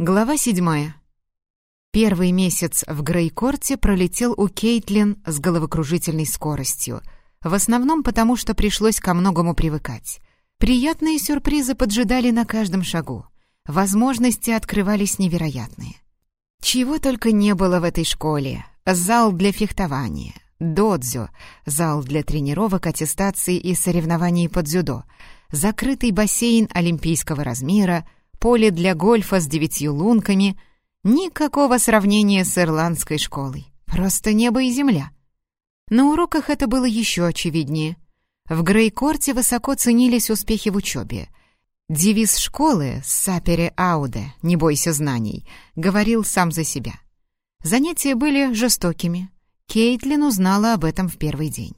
Глава седьмая. Первый месяц в Грейкорте пролетел у Кейтлин с головокружительной скоростью, в основном потому, что пришлось ко многому привыкать. Приятные сюрпризы поджидали на каждом шагу. Возможности открывались невероятные. Чего только не было в этой школе. Зал для фехтования, додзё, зал для тренировок, аттестаций и соревнований по дзюдо, закрытый бассейн олимпийского размера — поле для гольфа с девятью лунками. Никакого сравнения с ирландской школой. Просто небо и земля. На уроках это было еще очевиднее. В Грейкорте высоко ценились успехи в учебе. Девиз школы «Сапере ауде» «Не бойся знаний» говорил сам за себя. Занятия были жестокими. Кейтлин узнала об этом в первый день.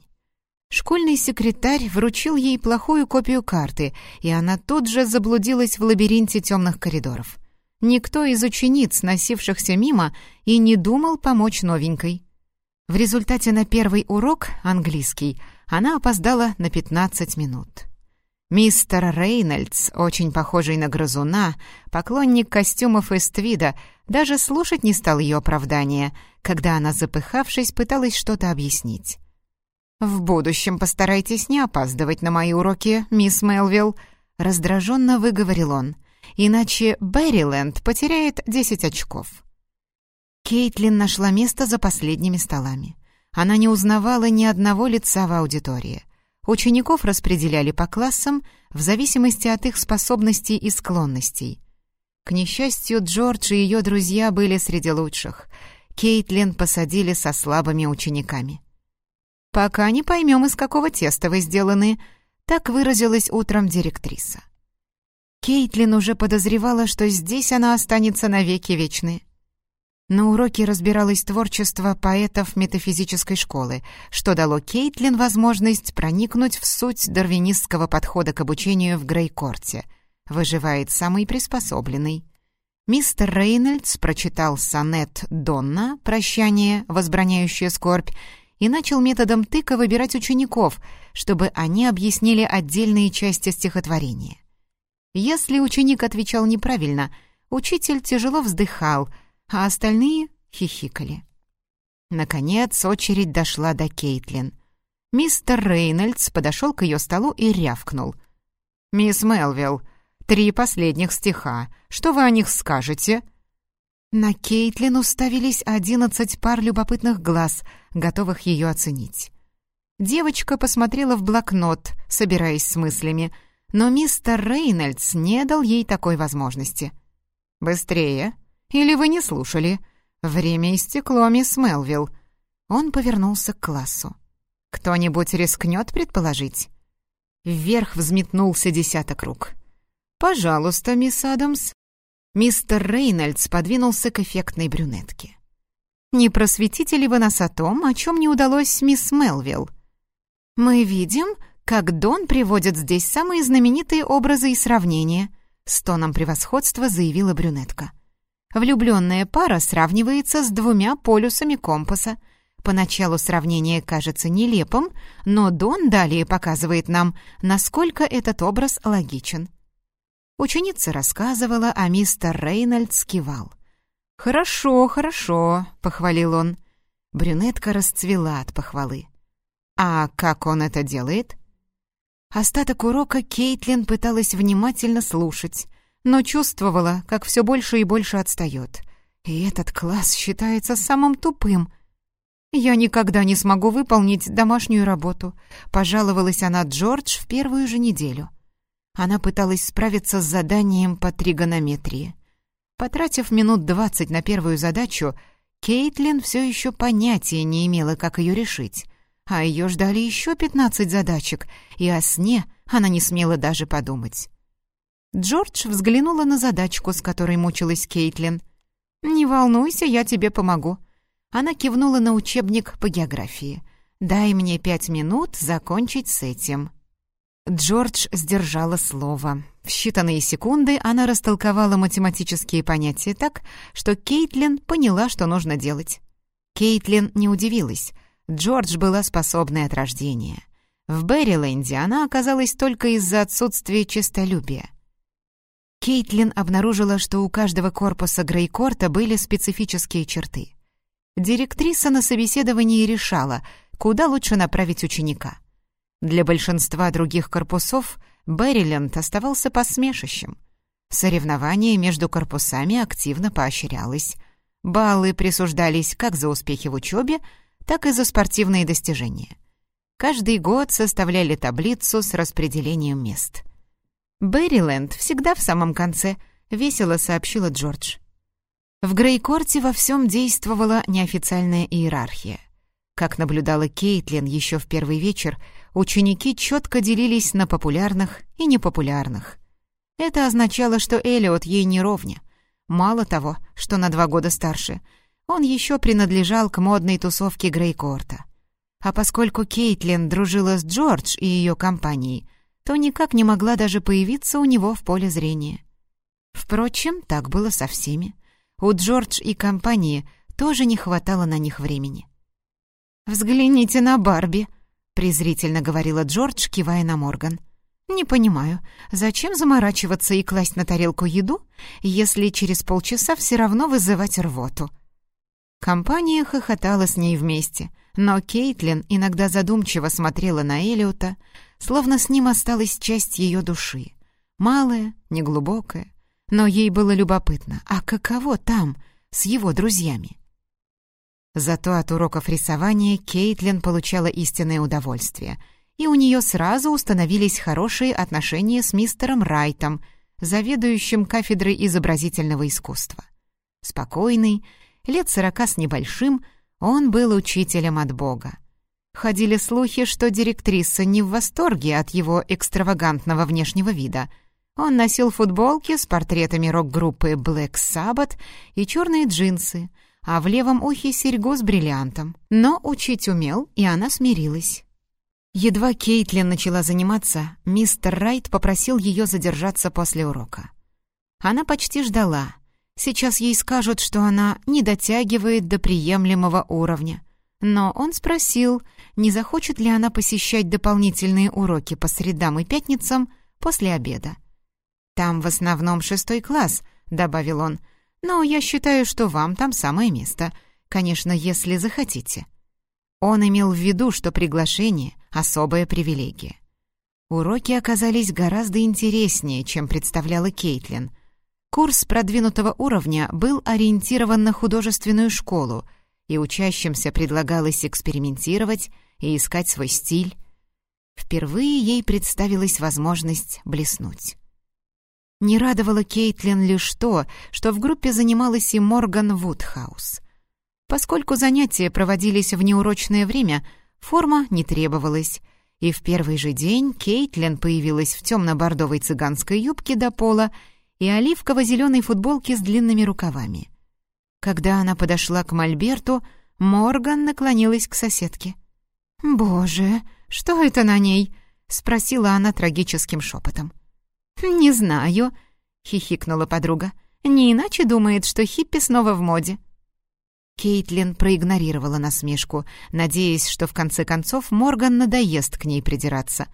Школьный секретарь вручил ей плохую копию карты, и она тут же заблудилась в лабиринте темных коридоров. Никто из учениц, носившихся мимо, и не думал помочь новенькой. В результате на первый урок, английский, она опоздала на 15 минут. Мистер Рейнольдс, очень похожий на грызуна, поклонник костюмов из твида, даже слушать не стал ее оправдания, когда она, запыхавшись, пыталась что-то объяснить. «В будущем постарайтесь не опаздывать на мои уроки, мисс Мелвилл», — раздраженно выговорил он. «Иначе Берриленд потеряет десять очков». Кейтлин нашла место за последними столами. Она не узнавала ни одного лица в аудитории. Учеников распределяли по классам в зависимости от их способностей и склонностей. К несчастью, Джордж и ее друзья были среди лучших. Кейтлин посадили со слабыми учениками. «Пока не поймем, из какого теста вы сделаны», — так выразилась утром директриса. Кейтлин уже подозревала, что здесь она останется навеки вечны. На уроке разбиралось творчество поэтов метафизической школы, что дало Кейтлин возможность проникнуть в суть дарвинистского подхода к обучению в Грейкорте. Выживает самый приспособленный. Мистер Рейнольдс прочитал сонет «Донна» «Прощание, возбраняющее скорбь» и начал методом тыка выбирать учеников, чтобы они объяснили отдельные части стихотворения. Если ученик отвечал неправильно, учитель тяжело вздыхал, а остальные хихикали. Наконец очередь дошла до Кейтлин. Мистер Рейнольдс подошел к ее столу и рявкнул. «Мисс Мелвилл, три последних стиха. Что вы о них скажете?» На Кейтлин уставились одиннадцать пар любопытных глаз, готовых ее оценить. Девочка посмотрела в блокнот, собираясь с мыслями, но мистер Рейнольдс не дал ей такой возможности. «Быстрее! Или вы не слушали? Время истекло, мисс Мелвилл!» Он повернулся к классу. «Кто-нибудь рискнет предположить?» Вверх взметнулся десяток рук. «Пожалуйста, мисс Адамс, Мистер Рейнольдс подвинулся к эффектной брюнетке. «Не просветите ли вы нас о том, о чем не удалось мисс Мелвилл? Мы видим, как Дон приводит здесь самые знаменитые образы и сравнения», с тоном превосходства заявила брюнетка. Влюбленная пара сравнивается с двумя полюсами компаса. Поначалу сравнение кажется нелепым, но Дон далее показывает нам, насколько этот образ логичен. Ученица рассказывала, а мистер Рейнольдс кивал. «Хорошо, хорошо», — похвалил он. Брюнетка расцвела от похвалы. «А как он это делает?» Остаток урока Кейтлин пыталась внимательно слушать, но чувствовала, как все больше и больше отстает. И этот класс считается самым тупым. «Я никогда не смогу выполнить домашнюю работу», — пожаловалась она Джордж в первую же неделю. Она пыталась справиться с заданием по тригонометрии. Потратив минут двадцать на первую задачу, Кейтлин все еще понятия не имела, как ее решить. А ее ждали еще пятнадцать задачек, и о сне она не смела даже подумать. Джордж взглянула на задачку, с которой мучилась Кейтлин. «Не волнуйся, я тебе помогу». Она кивнула на учебник по географии. «Дай мне пять минут закончить с этим». Джордж сдержала слово. В считанные секунды она растолковала математические понятия так, что Кейтлин поняла, что нужно делать. Кейтлин не удивилась. Джордж была способной от рождения. В Берриленде она оказалась только из-за отсутствия честолюбия. Кейтлин обнаружила, что у каждого корпуса Грейкорта были специфические черты. Директриса на собеседовании решала, куда лучше направить ученика. Для большинства других корпусов Берриленд оставался посмешищем. Соревнование между корпусами активно поощрялось. Баллы присуждались как за успехи в учебе, так и за спортивные достижения. Каждый год составляли таблицу с распределением мест. «Берриленд всегда в самом конце», — весело сообщила Джордж. В Грейкорте во всем действовала неофициальная иерархия. Как наблюдала Кейтлин еще в первый вечер, ученики четко делились на популярных и непопулярных. Это означало, что Элиот ей не ровня. Мало того, что на два года старше, он еще принадлежал к модной тусовке Грейкорта. А поскольку Кейтлин дружила с Джордж и ее компанией, то никак не могла даже появиться у него в поле зрения. Впрочем, так было со всеми. У Джордж и компании тоже не хватало на них времени. «Взгляните на Барби», — презрительно говорила Джордж, кивая на Морган. «Не понимаю, зачем заморачиваться и класть на тарелку еду, если через полчаса все равно вызывать рвоту?» Компания хохотала с ней вместе, но Кейтлин иногда задумчиво смотрела на Элиота, словно с ним осталась часть ее души. Малая, неглубокая, но ей было любопытно, а каково там, с его друзьями? Зато от уроков рисования Кейтлин получала истинное удовольствие, и у нее сразу установились хорошие отношения с мистером Райтом, заведующим кафедрой изобразительного искусства. Спокойный, лет сорока с небольшим, он был учителем от Бога. Ходили слухи, что директриса не в восторге от его экстравагантного внешнего вида. Он носил футболки с портретами рок-группы Black Sabbath и черные джинсы, а в левом ухе серьгу с бриллиантом. Но учить умел, и она смирилась. Едва Кейтлин начала заниматься, мистер Райт попросил ее задержаться после урока. Она почти ждала. Сейчас ей скажут, что она не дотягивает до приемлемого уровня. Но он спросил, не захочет ли она посещать дополнительные уроки по средам и пятницам после обеда. «Там в основном шестой класс», — добавил он, «но я считаю, что вам там самое место, конечно, если захотите». Он имел в виду, что приглашение — особая привилегия. Уроки оказались гораздо интереснее, чем представляла Кейтлин. Курс продвинутого уровня был ориентирован на художественную школу — и учащимся предлагалось экспериментировать и искать свой стиль. Впервые ей представилась возможность блеснуть. Не радовало Кейтлин лишь то, что в группе занималась и Морган Вудхаус. Поскольку занятия проводились в неурочное время, форма не требовалась, и в первый же день Кейтлин появилась в темно-бордовой цыганской юбке до пола и оливково-зеленой футболке с длинными рукавами — когда она подошла к Мольберту, Морган наклонилась к соседке. «Боже, что это на ней?» — спросила она трагическим шепотом. «Не знаю», — хихикнула подруга. «Не иначе думает, что хиппи снова в моде». Кейтлин проигнорировала насмешку, надеясь, что в конце концов Морган надоест к ней придираться.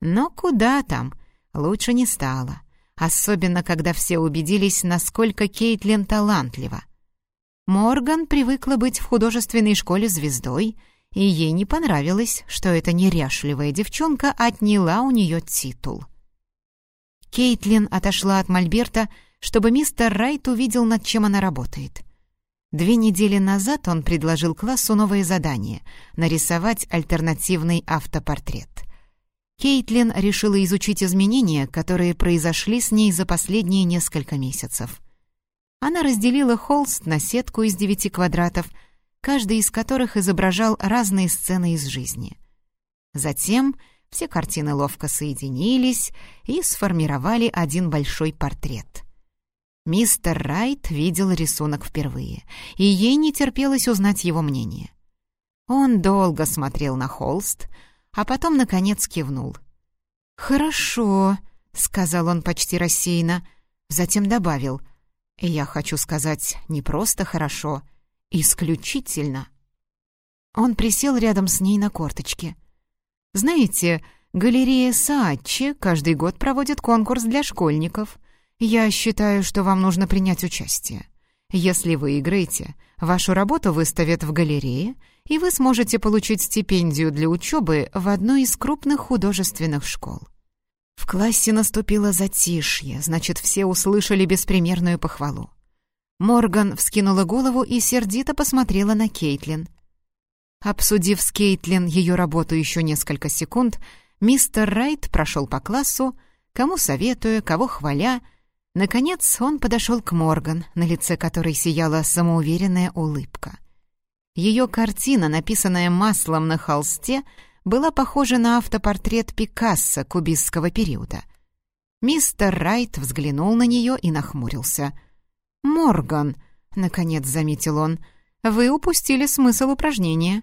Но куда там? Лучше не стало. Особенно, когда все убедились, насколько Кейтлин талантлива. Морган привыкла быть в художественной школе звездой, и ей не понравилось, что эта неряшливая девчонка отняла у нее титул. Кейтлин отошла от Мольберта, чтобы мистер Райт увидел, над чем она работает. Две недели назад он предложил классу новое задание — нарисовать альтернативный автопортрет. Кейтлин решила изучить изменения, которые произошли с ней за последние несколько месяцев — она разделила холст на сетку из девяти квадратов, каждый из которых изображал разные сцены из жизни. Затем все картины ловко соединились и сформировали один большой портрет. Мистер Райт видел рисунок впервые, и ей не терпелось узнать его мнение. Он долго смотрел на холст, а потом, наконец, кивнул. «Хорошо», — сказал он почти рассеянно, затем добавил — я хочу сказать, не просто хорошо, исключительно. Он присел рядом с ней на корточке. «Знаете, галерея Саатчи каждый год проводит конкурс для школьников. «Я считаю, что вам нужно принять участие. Если выиграете, вашу работу выставят в галерее, и вы сможете получить стипендию для учебы в одной из крупных художественных школ». В классе наступило затишье, значит, все услышали беспримерную похвалу. Морган вскинула голову и сердито посмотрела на Кейтлин. Обсудив с Кейтлин ее работу еще несколько секунд, мистер Райт прошел по классу, кому советуя, кого хваля. Наконец он подошел к Морган, на лице которой сияла самоуверенная улыбка. Ее картина, написанная маслом на холсте, была похожа на автопортрет Пикассо кубистского периода. Мистер Райт взглянул на нее и нахмурился. «Морган», — наконец заметил он, — «вы упустили смысл упражнения».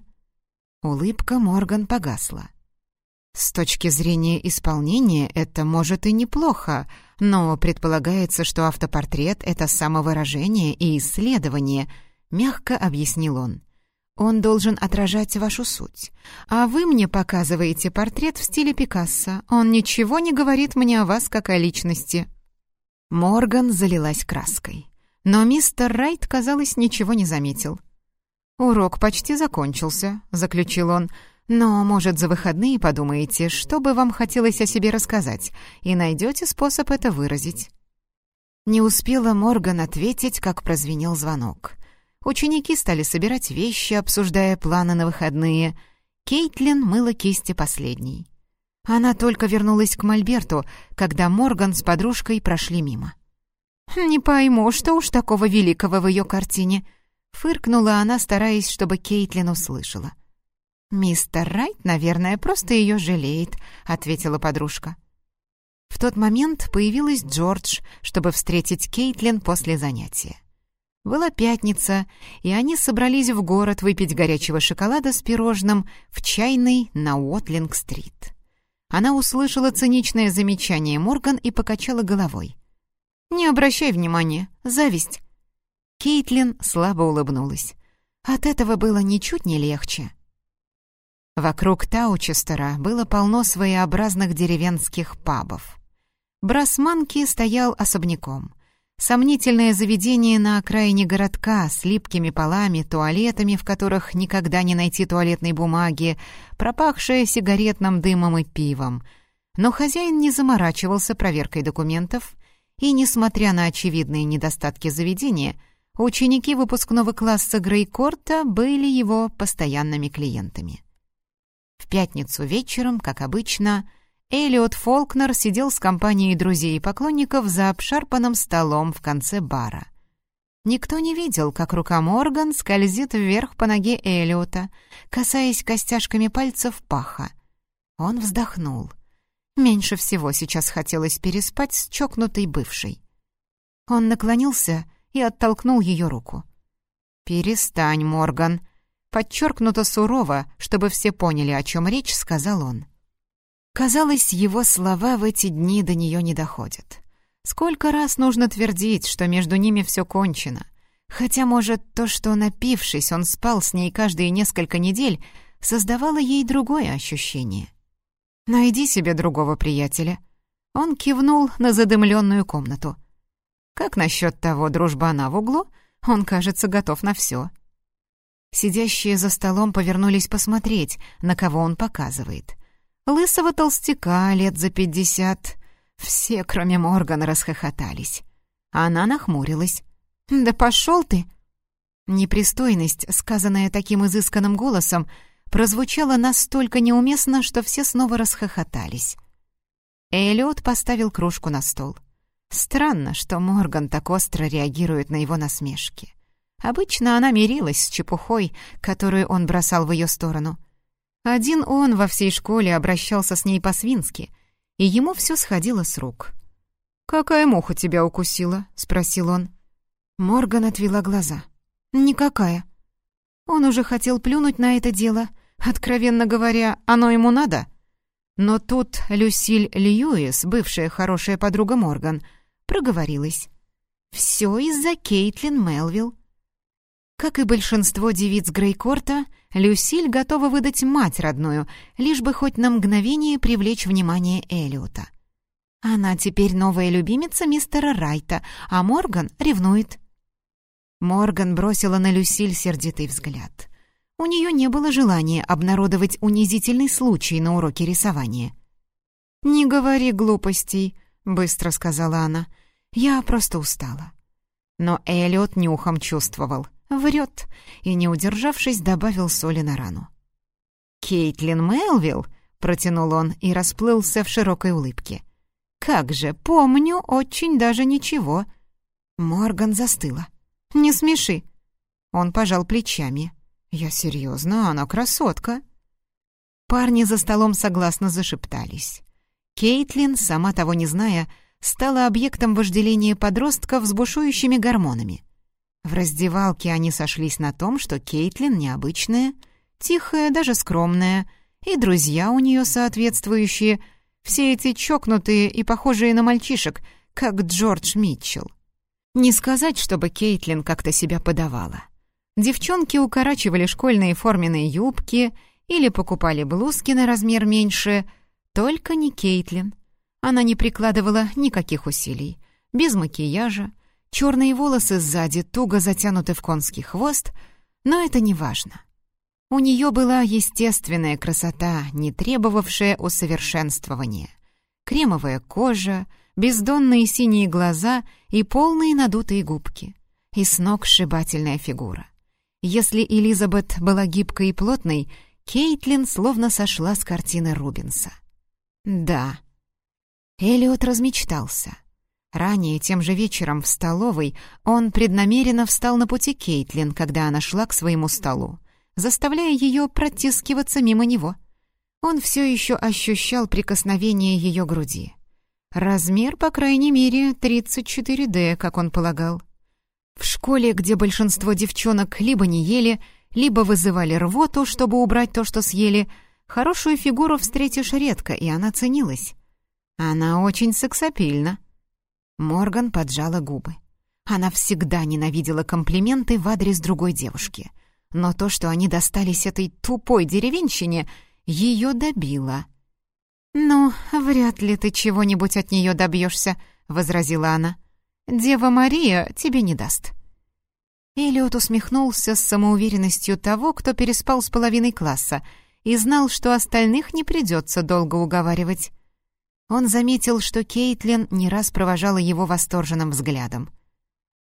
Улыбка Морган погасла. С точки зрения исполнения это может и неплохо, но предполагается, что автопортрет — это самовыражение и исследование, мягко объяснил он. Он должен отражать вашу суть. А вы мне показываете портрет в стиле Пикассо. Он ничего не говорит мне о вас как о личности». Морган залилась краской. Но мистер Райт, казалось, ничего не заметил. «Урок почти закончился», — заключил он. «Но, может, за выходные подумаете, что бы вам хотелось о себе рассказать, и найдете способ это выразить». Не успела Морган ответить, как прозвенел звонок. Ученики стали собирать вещи, обсуждая планы на выходные. Кейтлин мыла кисти последней. Она только вернулась к Мольберту, когда Морган с подружкой прошли мимо. «Не пойму, что уж такого великого в ее картине», Фыркнула она, стараясь, чтобы Кейтлин услышала. «Мистер Райт, наверное, просто ее жалеет», — ответила подружка. В тот момент появилась Джордж, чтобы встретить Кейтлин после занятия. Была пятница, и они собрались в город выпить горячего шоколада с пирожным в чайной на Уотлинг-стрит. Она услышала циничное замечание Морган и покачала головой. «Не обращай внимания, зависть. Кейтлин слабо улыбнулась. От этого было ничуть не легче. Вокруг Таучестера было полно своеобразных деревенских пабов. Брасманки стоял особняком. Сомнительное заведение на окраине городка с липкими полами, туалетами, в которых никогда не найти туалетной бумаги, пропахшее сигаретным дымом и пивом. Но хозяин не заморачивался проверкой документов, и, несмотря на очевидные недостатки заведения, Ученики выпускного класса Грейкорта были его постоянными клиентами. В пятницу вечером, как обычно, Элиот Фолкнер сидел с компанией друзей и поклонников за обшарпанным столом в конце бара. Никто не видел, как рука Морган скользит вверх по ноге Элиота, касаясь костяшками пальцев паха. Он вздохнул. Меньше всего сейчас хотелось переспать с чокнутой бывшей. Он наклонился и оттолкнул ее руку. «Перестань, Морган!» Подчеркнуто сурово, чтобы все поняли, о чем речь, сказал он. Казалось, его слова в эти дни до нее не доходят. Сколько раз нужно твердить, что между ними все кончено. Хотя, может, то, что, напившись, он спал с ней каждые несколько недель, создавало ей другое ощущение. «Найди себе другого приятеля». Он кивнул на задымленную комнату. Как насчет того дружбана в углу? Он, кажется, готов на все. Сидящие за столом повернулись посмотреть, на кого он показывает. Лысого толстяка лет за пятьдесят. Все, кроме Моргана, расхохотались. Она нахмурилась. «Да пошел ты!» Непристойность, сказанная таким изысканным голосом, прозвучала настолько неуместно, что все снова расхохотались. Эллиот поставил кружку на стол. Странно, что Морган так остро реагирует на его насмешки. Обычно она мирилась с чепухой, которую он бросал в ее сторону. Один он во всей школе обращался с ней по-свински, и ему все сходило с рук. «Какая муха тебя укусила?» — спросил он. Морган отвела глаза. «Никакая». Он уже хотел плюнуть на это дело. Откровенно говоря, оно ему надо. Но тут Люсиль Льюис, бывшая хорошая подруга Морган, — проговорилась. «Все из-за Кейтлин Мелвилл». Как и большинство девиц Грейкорта, Люсиль готова выдать мать родную, лишь бы хоть на мгновение привлечь внимание Элиота. Она теперь новая любимица мистера Райта, а Морган ревнует. Морган бросила на Люсиль сердитый взгляд. У нее не было желания обнародовать унизительный случай на уроке рисования. «Не говори глупостей», — быстро сказала она. «Я просто устала». Но Эллиот нюхом чувствовал. Врет, и, не удержавшись, добавил соли на рану. «Кейтлин Мелвилл?» — протянул он и расплылся в широкой улыбке. «Как же, помню, очень даже ничего». Морган застыла. «Не смеши». Он пожал плечами. «Я серьезно, она красотка». Парни за столом согласно зашептались. Кейтлин, сама того не зная, стала объектом вожделения подростков с бушующими гормонами. В раздевалке они сошлись на том, что Кейтлин необычная, тихая, даже скромная, и друзья у нее соответствующие — все эти чокнутые и похожие на мальчишек, как Джордж Митчелл. Не сказать, чтобы Кейтлин как-то себя подавала. Девчонки укорачивали школьные форменные юбки или покупали блузки на размер меньше, только не Кейтлин. Она не прикладывала никаких усилий. Без макияжа, черные волосы сзади туго затянуты в конский хвост, но это не важно. У нее была естественная красота, не требовавшая усовершенствования. Кремовая кожа, бездонные синие глаза и полные надутые губки. И с ног сшибательная фигура. Если Элизабет была гибкой и плотной, Кейтлин словно сошла с картины Рубенса. Да. Элиот размечтался. Ранее, тем же вечером в столовой, он преднамеренно встал на пути Кейтлин, когда она шла к своему столу заставляя ее протискиваться мимо него. Он все еще ощущал прикосновение ее груди. Размер, по крайней мере, 34D, как он полагал. В школе, где большинство девчонок либо не ели, либо вызывали рвоту, чтобы убрать то, что съели, хорошую фигуру встретишь редко, и она ценилась. Она очень сексапильна. Морган поджала губы. Она всегда ненавидела комплименты в адрес другой девушки — но то, что они достались этой тупой деревенщине, ее добило. «Ну, вряд ли ты чего-нибудь от нее добьешься», — возразила она. «Дева Мария тебе не даст». Элиот усмехнулся с самоуверенностью того, кто переспал с половиной класса, и знал, что остальных не придется долго уговаривать. Он заметил, что Кейтлин не раз провожала его восторженным взглядом.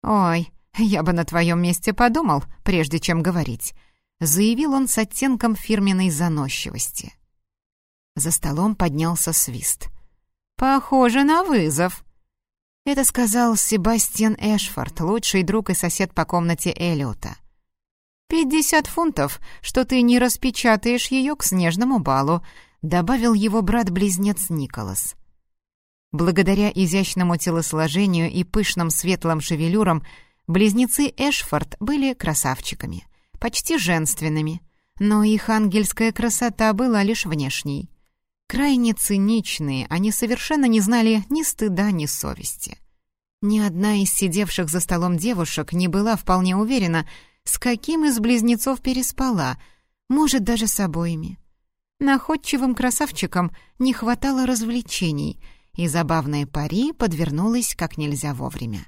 «Ой, «Я бы на твоем месте подумал, прежде чем говорить», — заявил он с оттенком фирменной заносчивости. За столом поднялся свист. «Похоже на вызов», — это сказал Себастьян Эшфорд, лучший друг и сосед по комнате Эллиота. «Пятьдесят фунтов, что ты не распечатаешь ее к снежному балу», — добавил его брат-близнец Николас. Благодаря изящному телосложению и пышным светлым шевелюрам Близнецы Эшфорд были красавчиками, почти женственными, но их ангельская красота была лишь внешней. Крайне циничные, они совершенно не знали ни стыда, ни совести. Ни одна из сидевших за столом девушек не была вполне уверена, с каким из близнецов переспала, может, даже с обоими. Находчивым красавчикам не хватало развлечений, и забавная пари подвернулась как нельзя вовремя.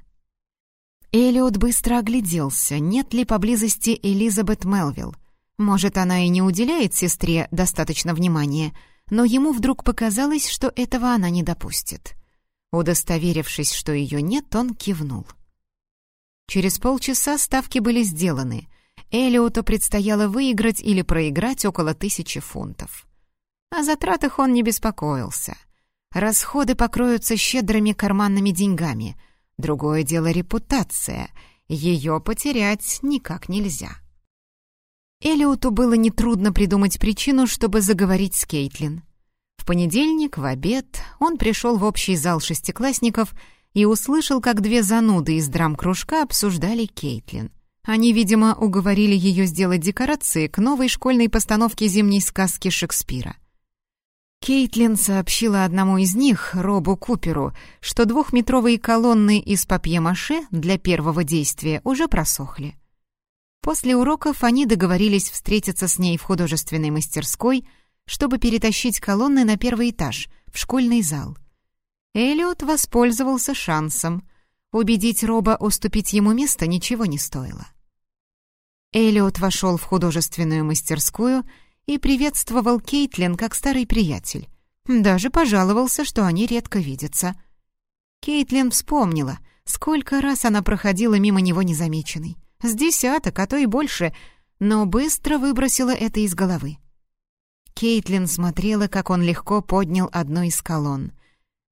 Элиот быстро огляделся, нет ли поблизости Элизабет Мелвилл. Может, она и не уделяет сестре достаточно внимания, но ему вдруг показалось, что этого она не допустит. Удостоверившись, что ее нет, он кивнул. Через полчаса ставки были сделаны. Элиоту предстояло выиграть или проиграть около тысячи фунтов. О затратах он не беспокоился. Расходы покроются щедрыми карманными деньгами — Другое дело репутация. Ее потерять никак нельзя. Элиоту было нетрудно придумать причину, чтобы заговорить с Кейтлин. В понедельник в обед он пришел в общий зал шестиклассников и услышал, как две зануды из драм-кружка обсуждали Кейтлин. Они, видимо, уговорили ее сделать декорации к новой школьной постановке зимней сказки Шекспира. Кейтлин сообщила одному из них, Робу Куперу, что двухметровые колонны из папье-маше для первого действия уже просохли. После уроков они договорились встретиться с ней в художественной мастерской, чтобы перетащить колонны на первый этаж, в школьный зал. Эллиот воспользовался шансом. Убедить Роба уступить ему место ничего не стоило. Эллиот вошел в художественную мастерскую и приветствовал Кейтлин как старый приятель. Даже пожаловался, что они редко видятся. Кейтлин вспомнила, сколько раз она проходила мимо него незамеченной. С десяток, а то и больше, но быстро выбросила это из головы. Кейтлин смотрела, как он легко поднял одну из колонн.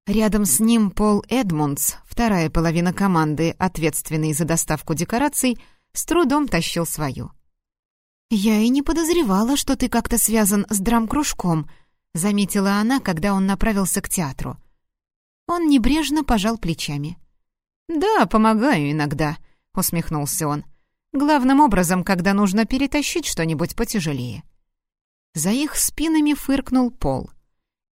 Рядом с ним Пол Эдмундс, вторая половина команды, ответственный за доставку декораций, с трудом тащил свою. «Я и не подозревала, что ты как-то связан с драм-кружком», — заметила она, когда он направился к театру. Он небрежно пожал плечами. «Да, помогаю иногда», — усмехнулся он. «Главным образом, когда нужно перетащить что-нибудь потяжелее». За их спинами фыркнул Пол.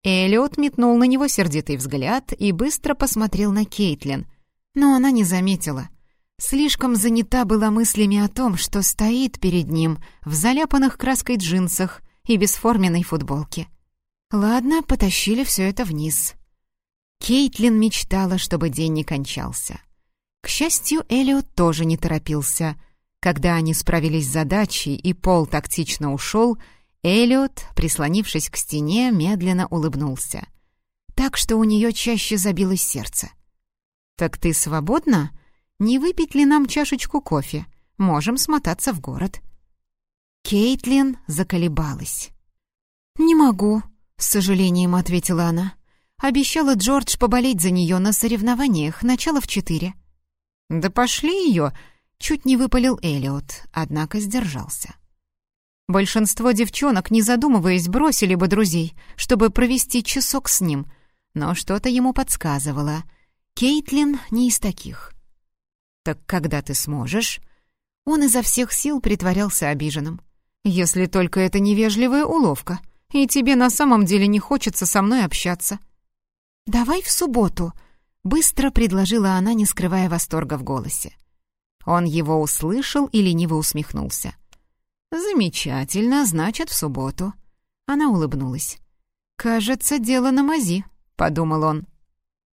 Эллиот метнул на него сердитый взгляд и быстро посмотрел на Кейтлин, но она не заметила. Слишком занята была мыслями о том, что стоит перед ним в заляпанных краской джинсах и бесформенной футболке. Ладно, потащили все это вниз. Кейтлин мечтала, чтобы день не кончался. К счастью, Эллиот тоже не торопился. Когда они справились с задачей и Пол тактично ушел, Эллиот, прислонившись к стене, медленно улыбнулся. Так что у нее чаще забилось сердце. «Так ты свободна? Не выпить ли нам чашечку кофе? Можем смотаться в город». Кейтлин заколебалась. «Не могу», — с сожалением ответила она. Обещала Джордж поболеть за нее на соревнованиях, начало в четыре. «Да пошли ее!» — чуть не выпалил Элиот, однако сдержался. Большинство девчонок, не задумываясь, бросили бы друзей, чтобы провести часок с ним, но что-то ему подсказывало. Кейтлин не из таких. «Так когда ты сможешь?» Он изо всех сил притворялся обиженным. «Если только это невежливая уловка, и тебе на самом деле не хочется со мной общаться». «Давай в субботу», — быстро предложила она, не скрывая восторга в голосе. Он его услышал и лениво усмехнулся. «Замечательно, значит, в субботу». Она улыбнулась. «Кажется, дело на мази», — подумал он.